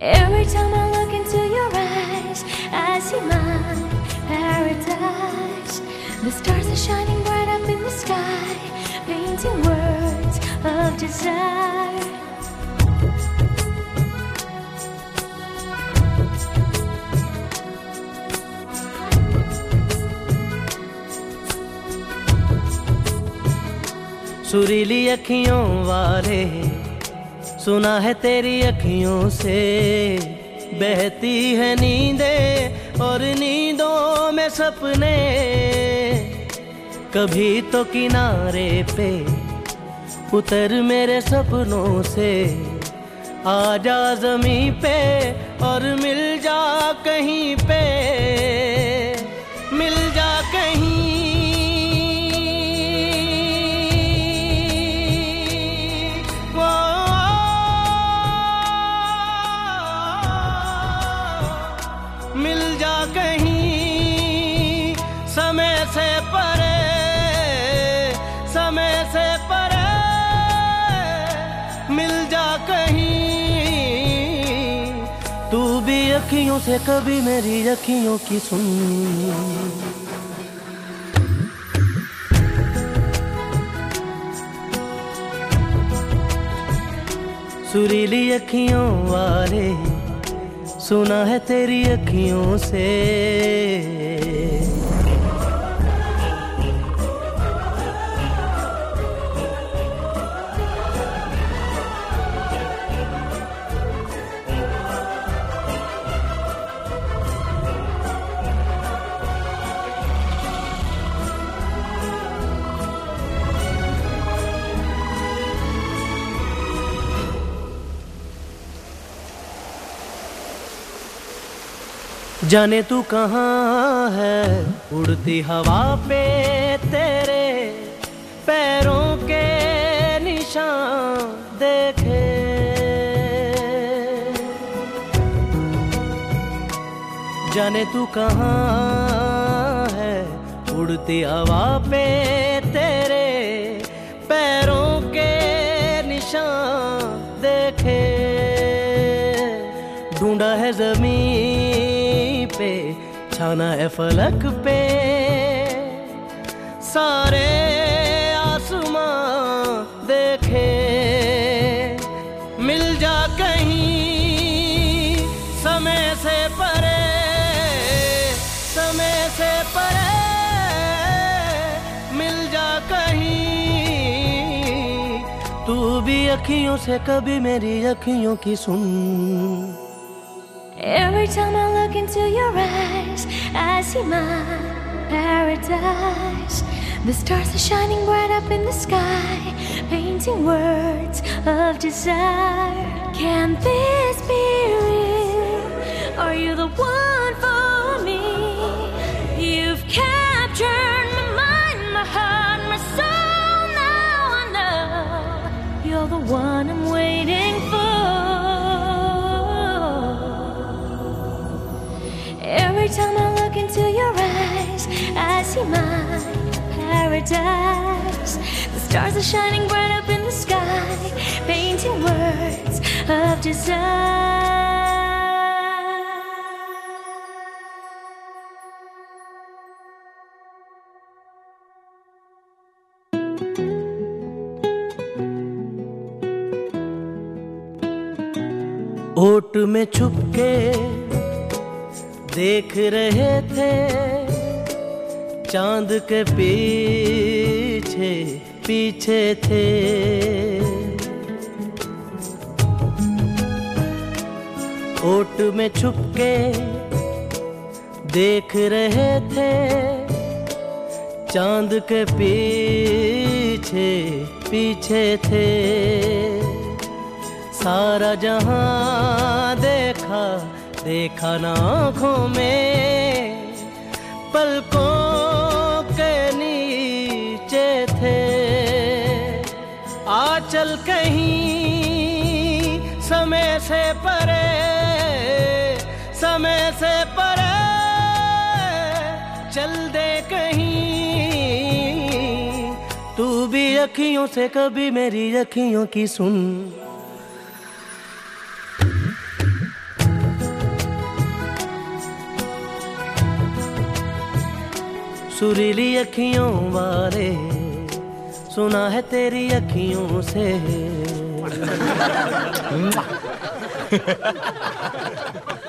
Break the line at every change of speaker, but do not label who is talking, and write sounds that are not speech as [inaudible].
Every time I look into your eyes, I see my paradise. The stars are shining bright up in the sky, painting words of desire.
सुरीली अखियों वाले, सुना है तेरी अखियों से। बहती है नींदे और नींदों में सपने। कभी तो किनारे पे उतर मेरे सपनों से। आ जा जमी पे और मिल जा कहीं पे। अखियों से कभी मेरी अखियों की सुन। सुरीली अखियों वाले, सुना है तेरी अखियों से। जाने तू कहाँ है? उड़ती हवा पे तेरे पैरों के निशान देखे। जाने तू कहाँ है? उड़ती हवा पे तेरे पैरों के निशान देखे। ढूंढा है ज़मीन पे, छाना है फलक पे। सारे आसमां देखे, मिल जा कहीं समय से परे, समय से परे, मिल जा कहीं। तू भी अखियों से कभी मेरी अखियों की सुन।
Every time I look into your eyes, I see my paradise. The stars are shining bright up in the sky, painting words of desire. Can this be real? Are you the one for me? You've captured my mind, my heart, my soul. Now I know you're the one I'm waiting Every time I look into your eyes, I see my paradise. The stars are shining bright up in the sky, painting words of desire.
ओट में छुप के देख रहे थे चाँद के पीछे पीछे थे। ओट में छुपके देख रहे थे चाँद के पीछे पीछे थे। सारा जहाँ देखा देखा ना आँखों में, पलकों के नीचे थे। आ चल कहीं समय से परे, समय से परे, चल दे कहीं। तू भी अखियों से कभी मेरी अखियों की सुन। सुरीली अखियों वाले सुना है तेरी अखियों से। [laughs]